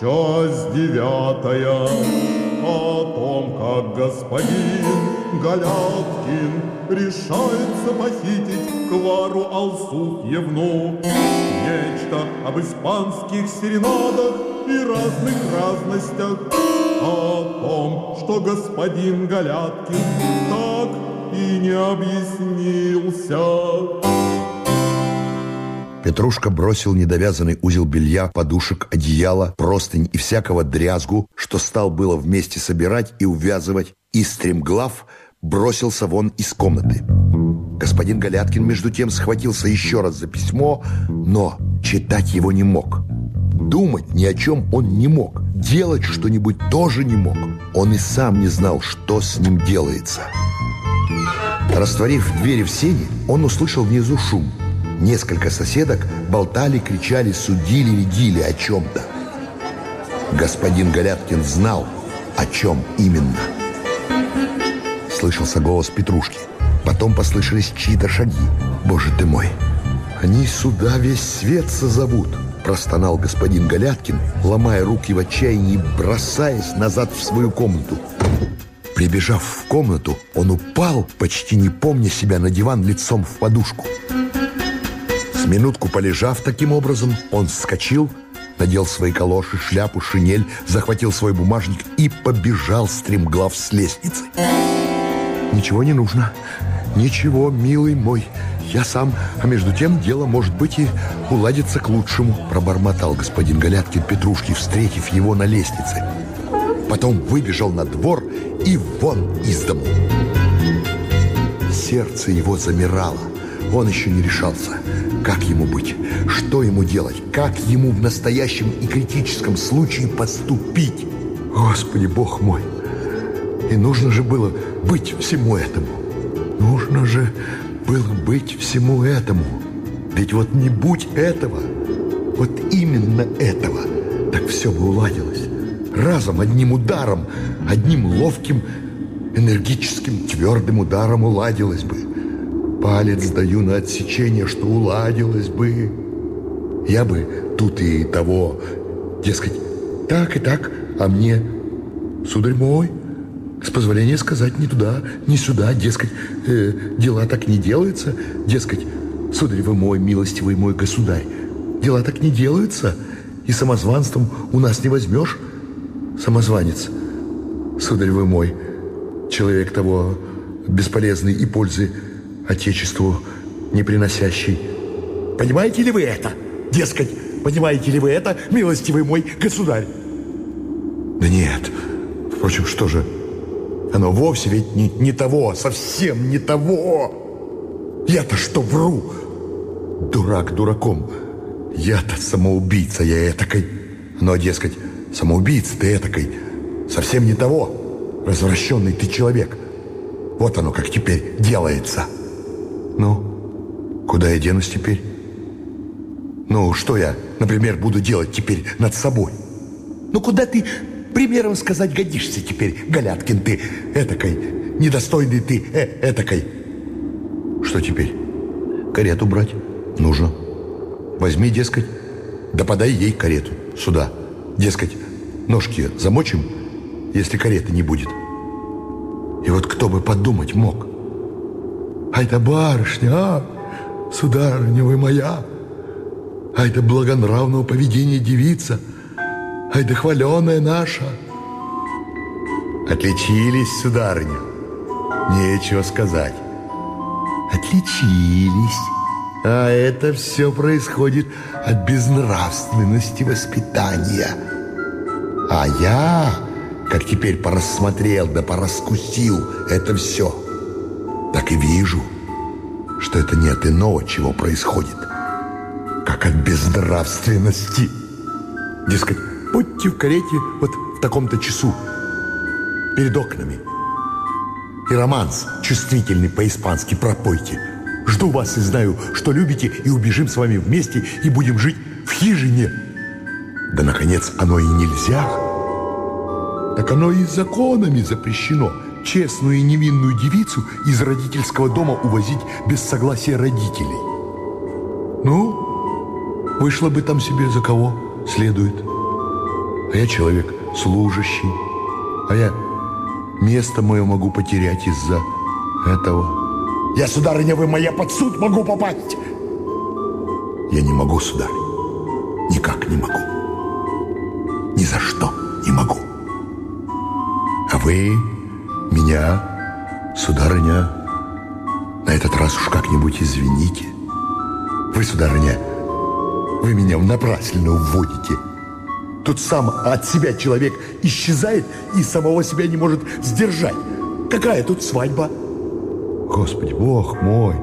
Часть девятая о том, как господин Галяткин решается похитить Клару Алсуфьевну. Нечто об испанских серенадах и разных разностях, о том, что господин Галяткин так и не объяснился. Петрушка бросил недовязанный узел белья, подушек, одеяла, простынь и всякого дрязгу, что стал было вместе собирать и увязывать, и стремглав бросился вон из комнаты. Господин Галяткин, между тем, схватился еще раз за письмо, но читать его не мог. Думать ни о чем он не мог. Делать что-нибудь тоже не мог. Он и сам не знал, что с ним делается. Растворив двери в сене, он услышал внизу шум – Несколько соседок болтали, кричали, судили, легили о чем-то. Господин Галяткин знал, о чем именно. Слышался голос Петрушки. Потом послышались чьи-то шаги. «Боже ты мой! Они сюда весь свет созовут!» Простонал господин Галяткин, ломая руки в отчаянии, бросаясь назад в свою комнату. Прибежав в комнату, он упал, почти не помня себя, на диван лицом в подушку. Минутку полежав таким образом, он вскочил, надел свои калоши, шляпу, шинель, захватил свой бумажник и побежал стремглав с лестницы. «Ничего не нужно. Ничего, милый мой. Я сам. А между тем дело, может быть, и уладится к лучшему», пробормотал господин Галяткин Петрушки, встретив его на лестнице. Потом выбежал на двор и вон из дому. Сердце его замирало. Он еще не решался. Как ему быть? Что ему делать? Как ему в настоящем и критическом случае поступить? Господи, Бог мой! И нужно же было быть всему этому. Нужно же было быть всему этому. Ведь вот не будь этого, вот именно этого, так все бы уладилось. Разом, одним ударом, одним ловким, энергическим, твердым ударом уладилось бы. Палец даю на отсечение, что уладилось бы. Я бы тут и того, дескать, так и так, а мне, сударь мой, с позволения сказать, не туда, не сюда, дескать, э, дела так не делаются, дескать, сударь вы мой, милостивый мой государь, дела так не делаются, и самозванством у нас не возьмешь. Самозванец, сударь вы мой, человек того бесполезный и пользы Отечеству не приносящий. Понимаете ли вы это? Дескать, понимаете ли вы это, милостивый мой государь? Да нет. Впрочем, что же? Оно вовсе ведь не, не того, совсем не того. Я-то что вру? Дурак дураком. Я-то самоубийца, я этакой. Но, дескать, самоубийца ты этакой. Совсем не того. Развращенный ты человек. Вот оно как теперь делается. Ну, куда я денусь теперь? Ну, что я, например, буду делать теперь над собой? Ну, куда ты примером сказать годишься теперь, Галяткин ты, этакой, недостойный ты, э, этакой? Что теперь? Карету брать нужно. Возьми, дескать, да подай ей карету сюда. Дескать, ножки замочим, если кареты не будет. И вот кто бы подумать мог – Ай да барышня, а, сударыня вы моя, Ай да благонравного поведения девица, Ай да хваленая наша. Отличились, сударыня, нечего сказать. Отличились. А это все происходит от безнравственности воспитания. А я, как теперь порассмотрел да пораскусил это все – так и вижу, что это нет иного, чего происходит, как от безнравственности. Дескать, будьте в карете вот в таком-то часу, перед окнами. И романс чувствительный по-испански пропойте. Жду вас и знаю, что любите, и убежим с вами вместе, и будем жить в хижине. Да, наконец, оно и нельзя. Так оно и законами запрещено – честную и невинную девицу из родительского дома увозить без согласия родителей. Ну, вышло бы там себе за кого следует. А я человек служащий. А я место мое могу потерять из-за этого. Я, сударыня, вы моя под суд могу попасть. Я не могу, сударь. Никак не могу. Ни за что не могу. А вы меня, сударыня, на этот раз уж как-нибудь извините. Вы, сударыня, вы меня напрасленно уводите. Тут сам от себя человек исчезает и самого себя не может сдержать. Какая тут свадьба? Господи, Бог мой!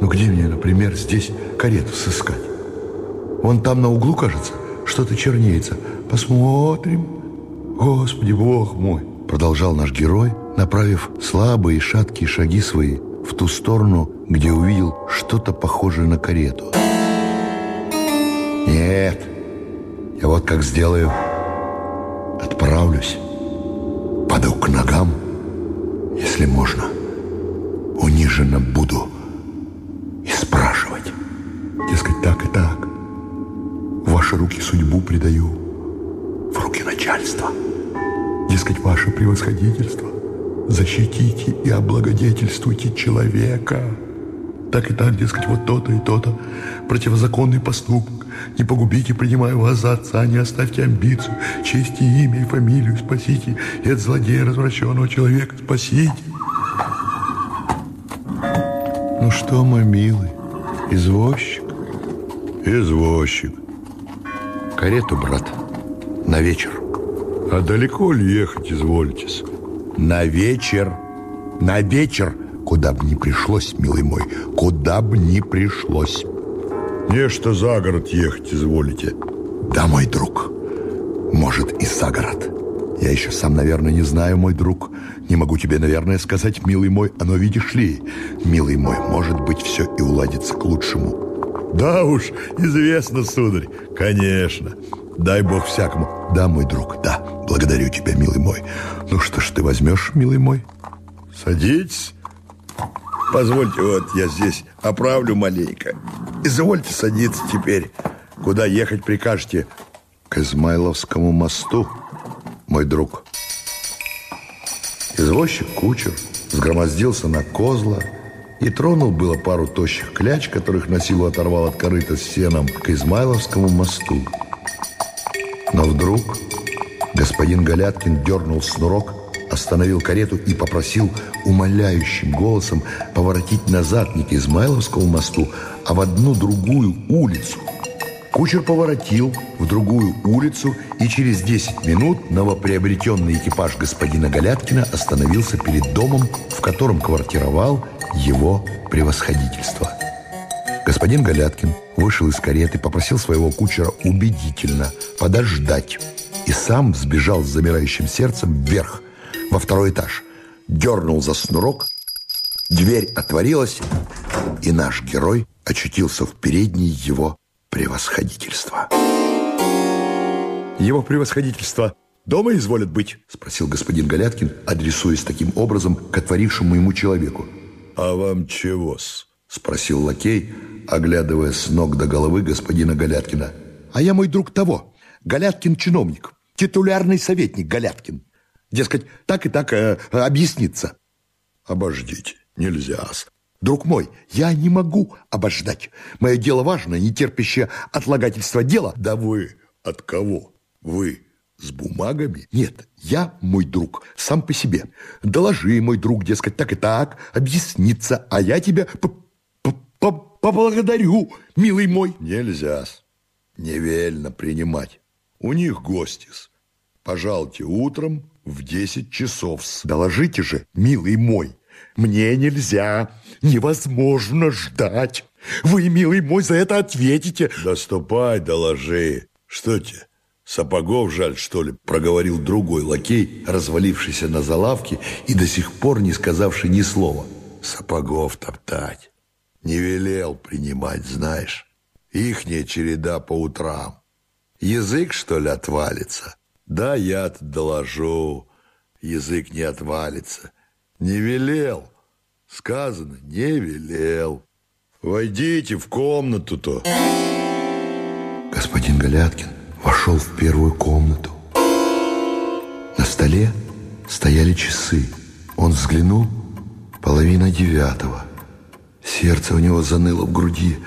Ну где мне, например, здесь карету сыскать? Вон там на углу, кажется, что-то чернеется. Посмотрим. Господи, Бог мой! Продолжал наш герой, направив слабые шаткие шаги свои в ту сторону, где увидел что-то похожее на карету. Нет, я вот как сделаю. Отправлюсь, паду к ногам, если можно. Униженно буду и спрашивать. Дескать, так и так. В ваши руки судьбу предаю, в руки начальства. Дескать, ваше превосходительство, защитите и облагодетельствуйте человека. Так и так, дескать, вот то-то и то-то. Противозаконный поступок не погубите, принимая вас за отца, не оставьте амбицию, честь и имя, и фамилию спасите, и от злодея развращенного человека спасите. Ну что, мой милый, извозчик? Извозчик. Карету, брат, на вечер. А далеко ли ехать изволитесь? На вечер. На вечер, куда бы ни пришлось, милый мой, куда бы ни пришлось. Нечто за город ехать изволите. Да, мой друг. Может, и за город. Я еще сам, наверное, не знаю, мой друг. Не могу тебе, наверное, сказать, милый мой, оно видишь ли, милый мой, может быть, все и уладится к лучшему. Да уж, известно, сударь, конечно. Дай бог всякому. Да, мой друг, да, благодарю тебя, милый мой. Ну что ж ты возьмешь, милый мой? Садитесь. Позвольте, вот я здесь оправлю маленько. Извольте садиться теперь. Куда ехать прикажете? К Измайловскому мосту, мой друг. Извозчик-кучер сгромоздился на козла и тронул было пару тощих кляч, которых на силу оторвал от корыта с сеном к Измайловскому мосту. Но вдруг господин Галяткин дернул снурок остановил карету и попросил умоляющим голосом поворотить назад не к Измайловскому мосту, а в одну другую улицу. Кучер поворотил в другую улицу, и через 10 минут новоприобретенный экипаж господина Галяткина остановился перед домом, в котором квартировал его превосходительство. Господин Галяткин вышел из кареты, попросил своего кучера убедительно подождать и сам взбежал с замирающим сердцем вверх, во второй этаж, дернул за снурок, дверь отворилась, и наш герой очутился в передней его превосходительства. Его превосходительство дома изволят быть? Спросил господин Галяткин, адресуясь таким образом к отворившему ему человеку. А вам чего-с? Спросил лакей, оглядывая с ног до головы господина Галяткина. А я мой друг того, Галяткин чиновник, титулярный советник Галяткин. Дескать, так и так э, объясниться. Обождите, нельзя-с. Друг мой, я не могу обождать. Мое дело важное, не терпящее отлагательства дела. Да вы от кого? Вы с бумагами? Нет, я, мой друг, сам по себе. Доложи, мой друг, дескать, так и так, объясниться, а я тебя поблагодарю, милый мой. Нельзя-с. Невельно принимать. У них гостис. Пожалуйте утром, в десять часов. Доложите же, милый мой. Мне нельзя, невозможно ждать. Вы, милый мой, за это ответите. Да ступай, доложи. Что тебе, сапогов жаль, что ли? Проговорил другой лакей, развалившийся на залавке и до сих пор не сказавший ни слова. Сапогов топтать. Не велел принимать, знаешь. Ихняя череда по утрам. Язык, что ли, отвалится? Да, я-то доложу. Язык не отвалится. Не велел. Сказано, не велел. Войдите в комнату-то. Господин Галяткин вошел в первую комнату. На столе стояли часы. Он взглянул, половина девятого. Сердце у него заныло в груди.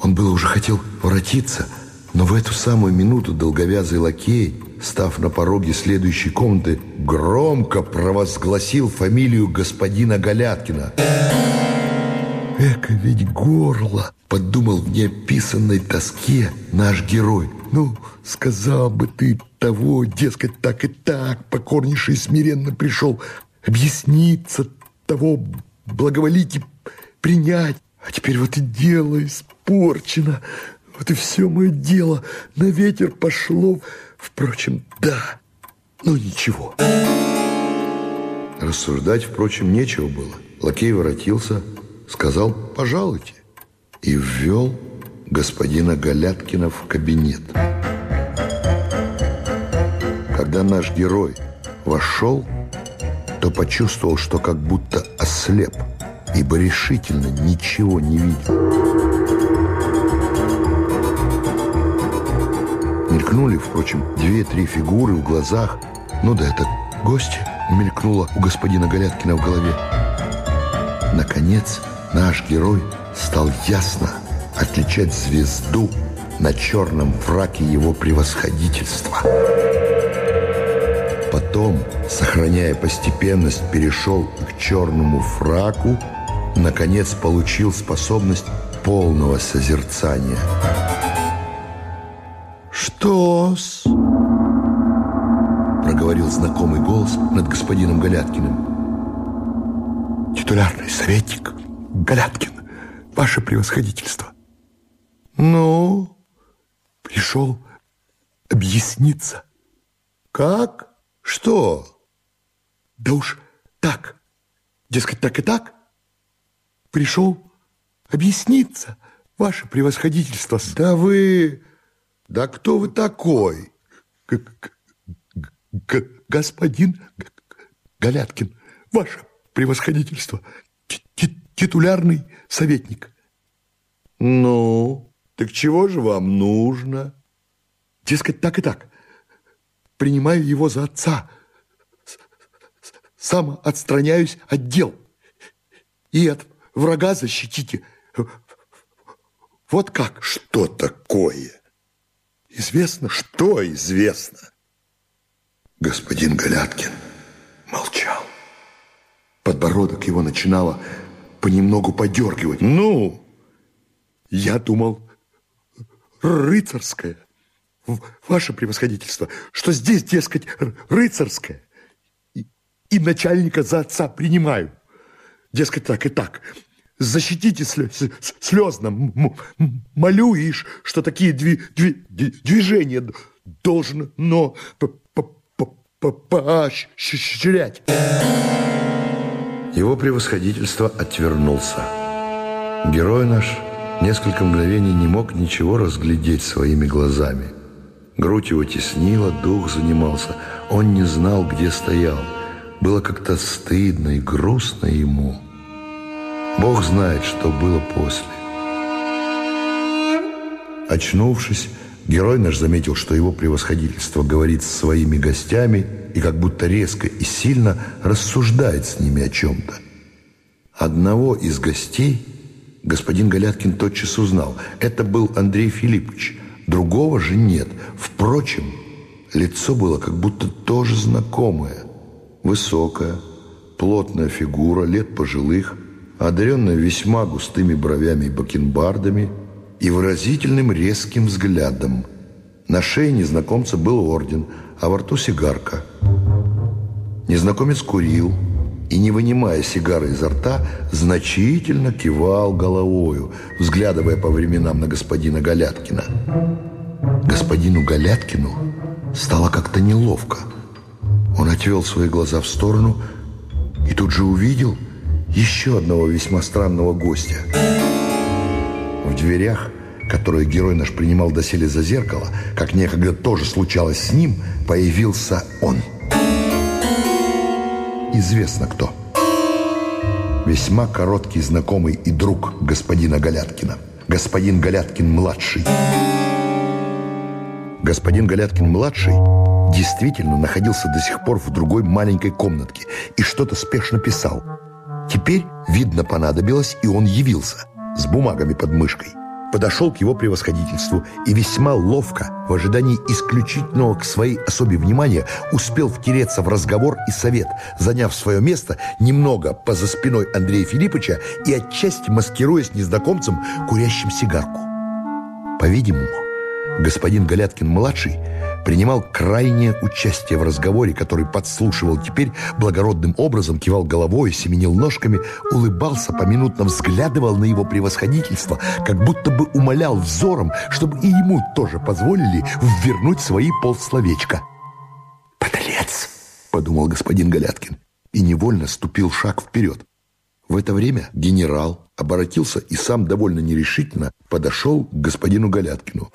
Он было уже хотел воротиться, но в эту самую минуту долговязый лакей, став на пороге следующей комнаты, громко провозгласил фамилию господина Галяткина. Эка ведь горло, подумал в неописанной тоске наш герой. Ну, сказал бы ты того, дескать, так и так, покорнейший смиренно пришел объясниться, того благоволить и принять. А теперь вот и дело испорчено. Вот и все мое дело на ветер пошло. Впрочем, да, ну ничего. Рассуждать, впрочем, нечего было. Лакей воротился, сказал «пожалуйте» и ввел господина Галяткина в кабинет. Когда наш герой вошел, то почувствовал, что как будто ослеп, ибо решительно ничего не видел. Мелькнули, впрочем, две-три фигуры в глазах. Ну да это гости мелькнуло у господина Галяткина в голове. Наконец, наш герой стал ясно отличать звезду на черном фраке его превосходительства. Потом, сохраняя постепенность, перешел к черному фраку, наконец получил способность полного созерцания. «Что-с?» проговорил знакомый голос над господином Галяткиным. «Титулярный советник Галяткин, ваше превосходительство». «Ну?» «Пришел объясниться». «Как? Что?» «Да уж так, дескать, так и так. Пришел объясниться, ваше превосходительство». «Да вы... Да кто вы такой?» господин Галяткин, ваше превосходительство, титулярный советник. Ну, так чего же вам нужно? Дескать, так и так. Принимаю его за отца. Сам отстраняюсь от дел. И от врага защитите. Вот как. Что такое? Известно. Что известно? Господин Галяткин молчал. Подбородок его начинало понемногу подергивать. Ну, я думал, рыцарское. Ваше превосходительство, что здесь, дескать, рыцарское. И, и начальника за отца принимаю. Дескать, так и так. Защитите слезно, молю, ишь, что такие дви, дви, движения должно но поощрять. Его превосходительство отвернулся. Герой наш несколько мгновений не мог ничего разглядеть своими глазами. Грудь его теснила, дух занимался. Он не знал, где стоял. Было как-то стыдно и грустно ему. Бог знает, что было после. Очнувшись, Герой наш заметил, что его превосходительство говорит с своими гостями и как будто резко и сильно рассуждает с ними о чем-то. Одного из гостей господин Галяткин тотчас узнал. Это был Андрей Филиппович. Другого же нет. Впрочем, лицо было как будто тоже знакомое. Высокая, плотная фигура, лет пожилых, одаренная весьма густыми бровями и бакенбардами – и выразительным резким взглядом. На шее незнакомца был орден, а во рту сигарка. Незнакомец курил и, не вынимая сигары изо рта, значительно кивал головою, взглядывая по временам на господина Галяткина. Господину Галяткину стало как-то неловко. Он отвел свои глаза в сторону и тут же увидел еще одного весьма странного гостя – в дверях, которые герой наш принимал доселе за зеркало, как некогда тоже случалось с ним, появился он. Известно кто. Весьма короткий знакомый и друг господина Галяткина. Господин Галяткин-младший. Господин Галяткин-младший действительно находился до сих пор в другой маленькой комнатке и что-то спешно писал. Теперь, видно, понадобилось, и он явился с бумагами под мышкой. Подошел к его превосходительству и весьма ловко, в ожидании исключительного к своей особе внимания, успел втереться в разговор и совет, заняв свое место немного поза спиной Андрея Филипповича и отчасти маскируясь незнакомцем, курящим сигарку. По-видимому, господин Галяткин-младший принимал крайнее участие в разговоре, который подслушивал теперь благородным образом, кивал головой, семенил ножками, улыбался, поминутно взглядывал на его превосходительство, как будто бы умолял взором, чтобы и ему тоже позволили ввернуть свои полсловечка. «Подлец!» — подумал господин Галяткин и невольно ступил шаг вперед. В это время генерал оборотился и сам довольно нерешительно подошел к господину Галяткину.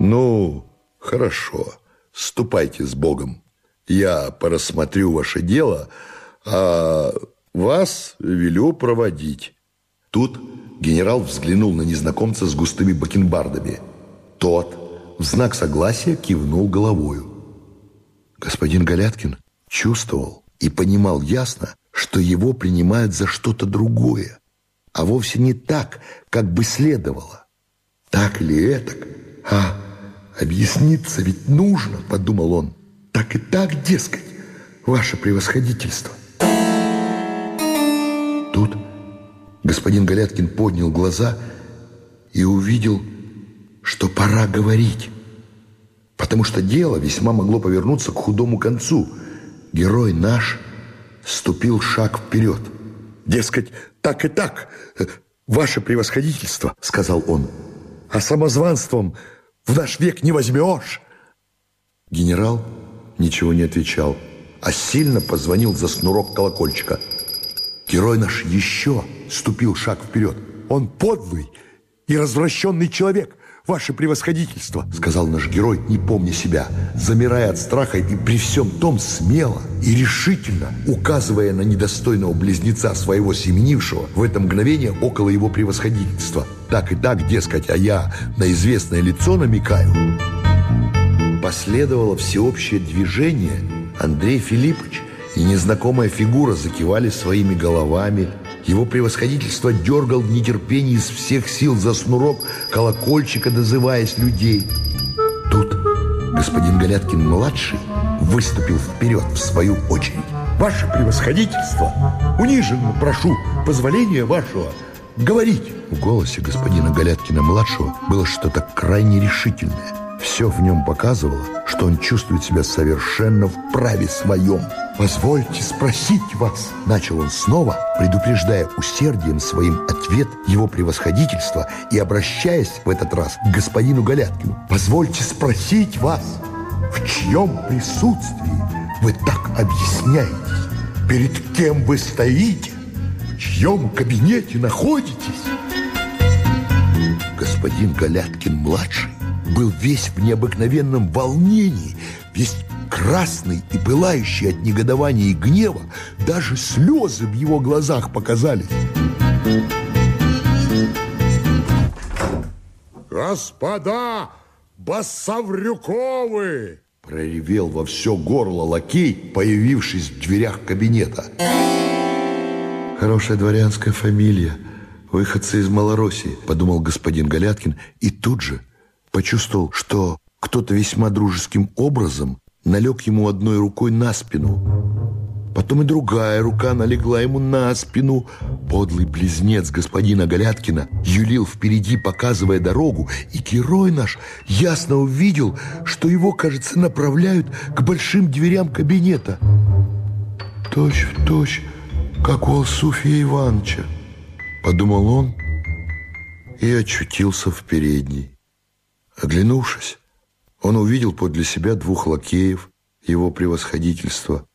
«Ну, хорошо, ступайте с Богом. Я порассмотрю ваше дело, а вас велю проводить». Тут генерал взглянул на незнакомца с густыми бакенбардами. Тот в знак согласия кивнул головою. Господин Галяткин чувствовал и понимал ясно, что его принимают за что-то другое, а вовсе не так, как бы следовало. Так или этак, а Объясниться ведь нужно, подумал он. Так и так, дескать, ваше превосходительство. Тут господин Галяткин поднял глаза и увидел, что пора говорить. Потому что дело весьма могло повернуться к худому концу. Герой наш ступил шаг вперед. «Дескать, так и так, ваше превосходительство», — сказал он. «А самозванством в наш век не возьмешь!» Генерал ничего не отвечал, а сильно позвонил за снурок колокольчика. Герой наш еще ступил шаг вперед. «Он подлый и развращенный человек, ваше превосходительство», сказал наш герой, не помня себя, замирая от страха и при всем том смело и решительно, указывая на недостойного близнеца своего семенившего в это мгновение около его превосходительства – так и так, дескать, а я на известное лицо намекаю. Последовало всеобщее движение. Андрей Филиппович и незнакомая фигура закивали своими головами. Его превосходительство дергал в нетерпении из всех сил за снурок колокольчика, дозываясь людей. Тут господин Галяткин-младший выступил вперед в свою очередь. «Ваше превосходительство! Униженно прошу позволения вашего говорить!» В голосе господина Галяткина-младшего было что-то крайне решительное. Все в нем показывало, что он чувствует себя совершенно в праве своем. «Позвольте спросить вас», — начал он снова, предупреждая усердием своим ответ его превосходительства и обращаясь в этот раз к господину Галяткину. «Позвольте спросить вас, в чьем присутствии вы так объясняетесь? Перед кем вы стоите? Чьем кабинете находитесь?» Господин Галяткин-младший был весь в необыкновенном волнении, весь красный и пылающий от негодования и гнева, даже слезы в его глазах показались. «Господа Басаврюковы!» проревел во все горло лакей, появившись в дверях кабинета. Хорошая дворянская фамилия, выходцы из Малороссии, подумал господин Галяткин и тут же почувствовал, что кто-то весьма дружеским образом налег ему одной рукой на спину. Потом и другая рука налегла ему на спину. Подлый близнец господина Галяткина юлил впереди, показывая дорогу, и герой наш ясно увидел, что его, кажется, направляют к большим дверям кабинета. Точь в точь как у Алсуфия Ивановича, подумал он и очутился в передней. Оглянувшись, он увидел подле себя двух лакеев, его превосходительства,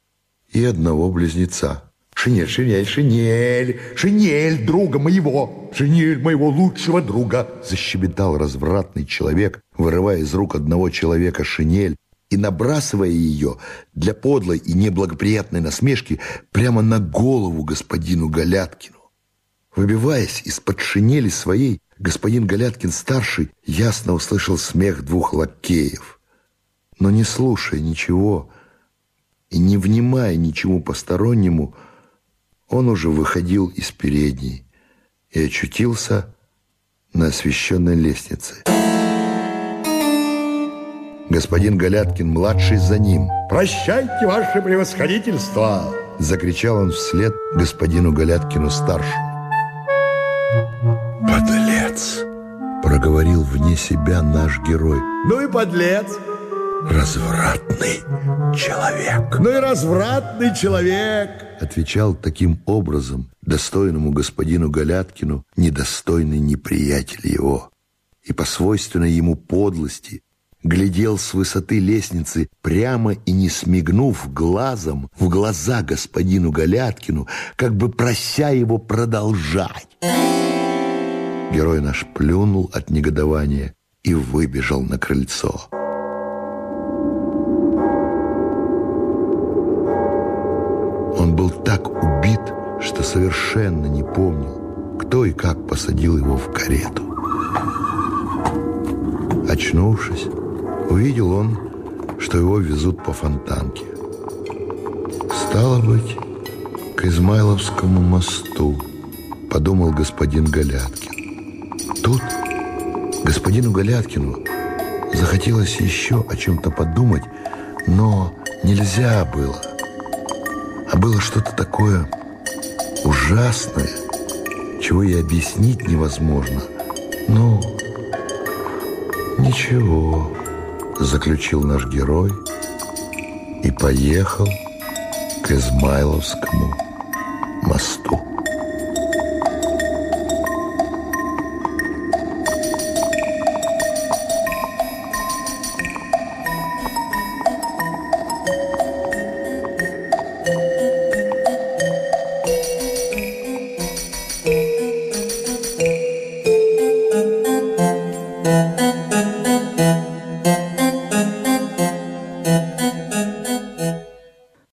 и одного близнеца. «Шинель, шинель, шинель, шинель друга моего, шинель моего лучшего друга!» Защебетал развратный человек, вырывая из рук одного человека шинель и набрасывая ее для подлой и неблагоприятной насмешки прямо на голову господину Галяткину. Выбиваясь из-под шинели своей, господин Галяткин-старший ясно услышал смех двух лакеев. Но не слушая ничего и не внимая ничему постороннему, он уже выходил из передней и очутился на освещенной лестнице. Господин Галяткин-младший за ним. «Прощайте, ваше превосходительство!» Закричал он вслед господину Галяткину-старшему. «Подлец!» Проговорил вне себя наш герой. «Ну и подлец!» «Развратный человек!» «Ну и развратный человек!» Отвечал таким образом достойному господину Галяткину недостойный неприятель его. И по свойственной ему подлости глядел с высоты лестницы прямо и не смигнув глазом в глаза господину Галяткину, как бы прося его продолжать. Герой наш плюнул от негодования и выбежал на крыльцо. Он был так убит, что совершенно не помнил, кто и как посадил его в карету. Очнувшись, увидел он, что его везут по фонтанке. Стало быть, к Измайловскому мосту, подумал господин Галяткин. Тут господину Галяткину захотелось еще о чем-то подумать, но нельзя было. А было что-то такое ужасное, чего и объяснить невозможно. Но ничего заключил наш герой и поехал к Измайловскому мосту.